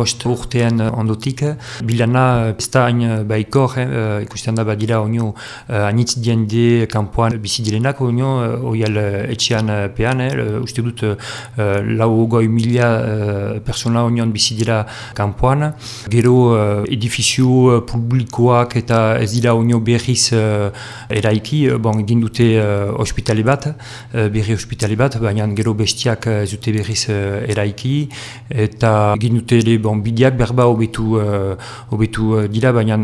bost urtean ondotik. Bilana ez da hain baikor, eh, ikusten da badira oino anitz diende kanpoan bizi direnak oino oial etxean pean, eh, uste dut lau goi mila persona kanpoan. Gero edifizio publikoak eta ez dira oino berriz bon, egin dute ospitale bat, berri ospitale bat, baina gero bestiak ez dute berriz eraiki, eta egin bideak berba hobetu uh, dira, baina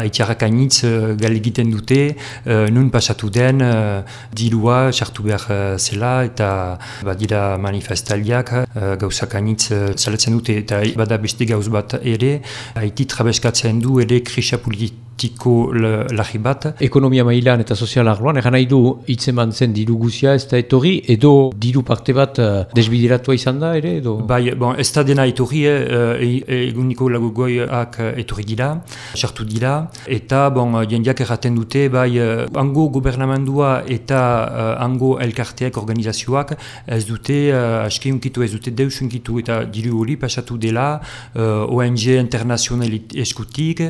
haitiarrak hainitz uh, gal egiten dute, uh, nun pasatu den, uh, dirua, sartu behar zela, eta ba, dira manifestaliak, uh, gauzak hainitz uh, zaletzen dute, eta bada beste gauz bat ere, haiti trabeskatzen du ere krisa politik politiko lahi bat. Ekonomia mailan eta sozial arloan, egan nahi du hitzeman zen diru guzia ez da etorri, edo diru parte bat uh, desbideratua izan da ere? Edo? Bai, bon, ez da dena etorri, eh, e, eguniko lagugoiak etorri dira, sartu dira, eta bon, jendeak erraten dute, bai, ango gobernamendua eta uh, ango elkarteak organizazioak ez dute, uh, aski unkitu ez dute deus unkitu, eta diru hori pasatu dela uh, ONG internazional eskutik,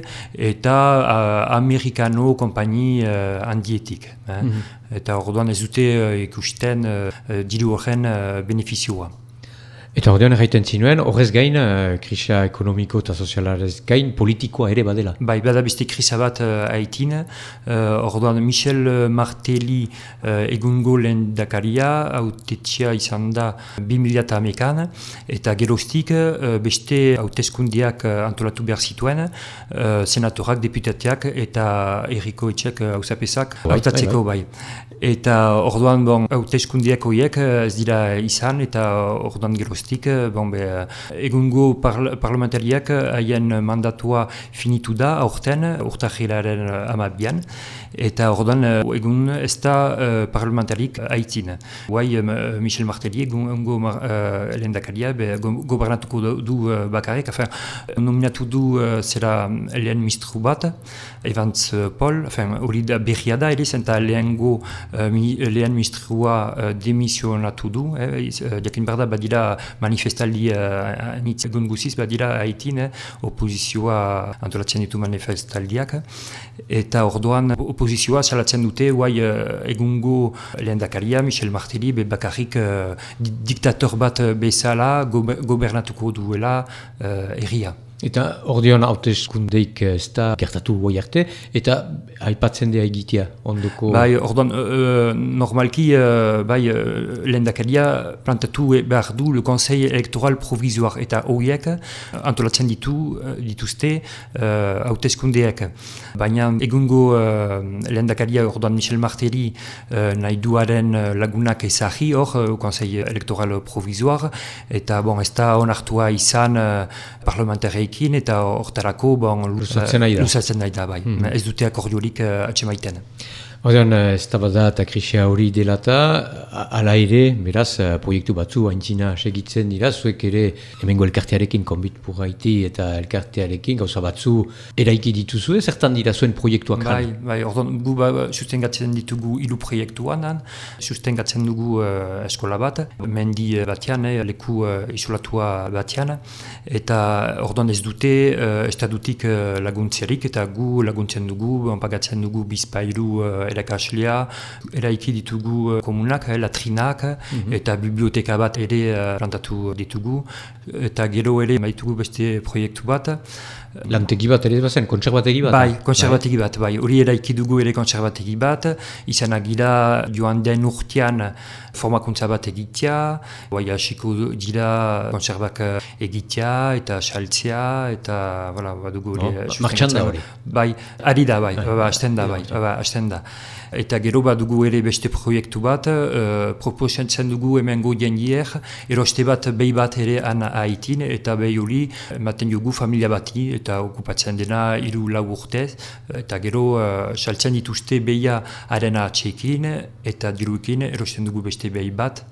eta uh, amerikano kompaini uh, handietik. Eh? Mm Eta orduan ez dute uh, ikusten uh, diru horren uh, benefizioa. Eta ordean erraiten zinuen, horrez gain, uh, krisa ekonomiko eta sozialarez gain, politikoa ere badela. Bai, bada beste krisa bat uh, haitin. Uh, orduan, Michel Martelly uh, egungo lehen dakaria, autetxia izan da 2000 amekan, eta gerostik uh, beste hauteskundiak uh, antolatu behar zituen, uh, senatorak, deputateak eta erriko etxek hausapesak uh, hautatzeko bai. Eta orduan, bon, hauteskundiak horiek ez dira izan, eta orduan gerostik geroztik, bon, be, eh, egungo parl parlamentariak eh, haien mandatua finitu da, aurten, urtajilaren amabian, eta orduan egun ez da uh, parlamentarik haitzin. Guai uh, Michel Martelly, egungo uh, lendakaria, gobernatuko du, du uh, bakarrik, afen, nominatu du uh, zera lehen mistru bat, Evans uh, Paul, hori da berria da, ere zenta lehengo uh, mi, lehen mistrua uh, demisionatu du, eh, jakin berda badira manifestaldi uh, anitz egun guziz, badira haitin, eh, opozizioa antolatzen ditu manifestaldiak, eta orduan opozizioa salatzen dute, guai uh, egungo lehen dakaria, Michel Martelly, be bakarrik uh, diktator bat bezala gobernatuko duela uh, erria. Eta ordeon hauteskundeik ez da gertatu boi arte, eta aipatzen dea egitea ondoko... Bai, ordeon, uh, normalki, uh, bai, uh, lehen plantatu behar du le Conseil Electoral Provisoire, eta horiek antolatzen ditu, dituzte hauteskundeak. Uh, Baina egungo uh, lehen dakaria ordeon Michel Martelly uh, nahi duaren lagunak ezahi hor, uh, Conseil Electoral Provisoire, eta bon, ez da onartua izan uh, ekin eta hortarako bon, luzatzen nahi da, bai. Mm Ez dute akordiorik uh, atxemaiten. Ordean, eh, ez da bada eta krisia hori delata, ala ere, beraz, eh, proiektu batzu haintzina segitzen dira, zuek ere hemengo elkartearekin konbit purraiti eta elkartearekin gauza batzu eraiki dituzue, zertan dira zuen proiektuak Bai, bai, ordean, gu ba, sustengatzen ditugu ilu proiektuan, sustengatzen dugu uh, eskola bat, mendi batean, eh, leku uh, isolatua batean, eta ordean ez dute, uh, estadutik uh, laguntziarik, eta gu laguntzen dugu, onpagatzen dugu bizpailu uh, erakaslea, eraiki ditugu uh, komunak, eh, latrinak, mhm. eta biblioteka bat ere uh, plantatu ditugu, eta gero ere maitugu beste proiektu bat. Lantegi bat ere bazen, kontserbategi bat? Bai, kontserbategi bat, bai. Hori eraiki dugu ere kontserbategi bat, izan agira joan den urtean formakuntza bat egitea, bai hasiko dira kontserbak egitea eta saltzea, eta, voilà, badugu hori. Oh, Martxan da hori? Bai, ari da, bai, bai, hasten da, bai, bai, hasten da. Eta gero bat dugu ere beste proiektu bat, uh, proposatzen dugu hemen godien hier, eroste bat behi bat ere an haitin, eta behi hori, ematen dugu familia bati, eta okupatzen dena hiru lau urtez, eta gero uh, saltzen dituzte behia arena atxekin, eta diruekin erosten dugu beste behi bat,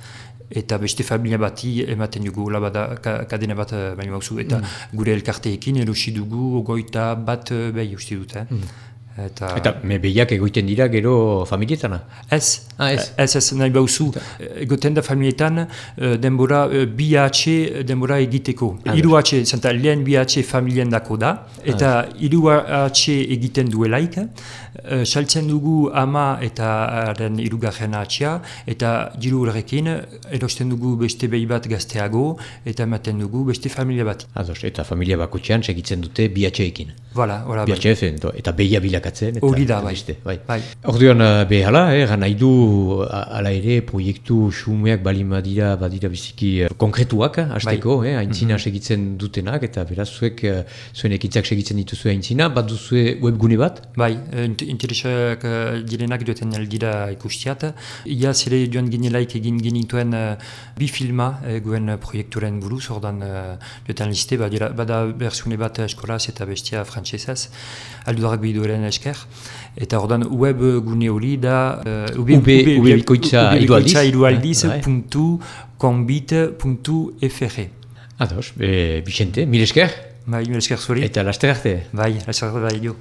eta beste familia bati ematen dugu labada kadena bat uh, baino eta mm. gure elkarteekin erosi dugu goita bat uh, behi uste dut. Eh? Mm. Eta, eta me behiak egoiten dira gero familietana? Ez, Ah, ez? Ez ez nahi bauzu, egoten da familietan eh, denbora eh, bi atxe denbora egiteko. Ah, Hiru atxe, zenta lehen bi atxe familien dako da, eta hiru atxe egiten duelaik, eh, saltzen dugu ama eta haren hirugarren atxea, eta diru horrekin erosten dugu beste behi bat gazteago, eta ematen dugu beste familia bat. Ados, eta familia bakotxean segitzen dute biatxeekin. Voilà, voilà, bai. Biatxe efen, to- eta behia Eta, Hori da, bai. beste, bai. Bai. Orduan, eh, behala, eh, nahi du, ala ere, proiektu xumeak balin badira, badira biziki eh, konkretuak, eh, hasteko, eh, aintzina segitzen dutenak, eta beraz, zuek, zuen ekitzak segitzen dituzu aintzina, bat duzue webgune bat? Bai, int- interesak direnak joeten aldira ikustiat. Ia zere joan ginelaik egin genituen eh, bi filma eguen proiekturen buruz, ordan uh, joeten liste, badira, bada berzune bat eskolaz eta bestia frantsesez, aldurak biduaren esker. Eta ordan web gune hori da uh, Ube- ube bikoitza hiru aldiz. hiru aldiz, Bai. puntu, konbit, puntu, fr. Ados, e, Vicente, mil esker, Bai, mil esker zuri. eta laster arte. Bai, laster bai, jo.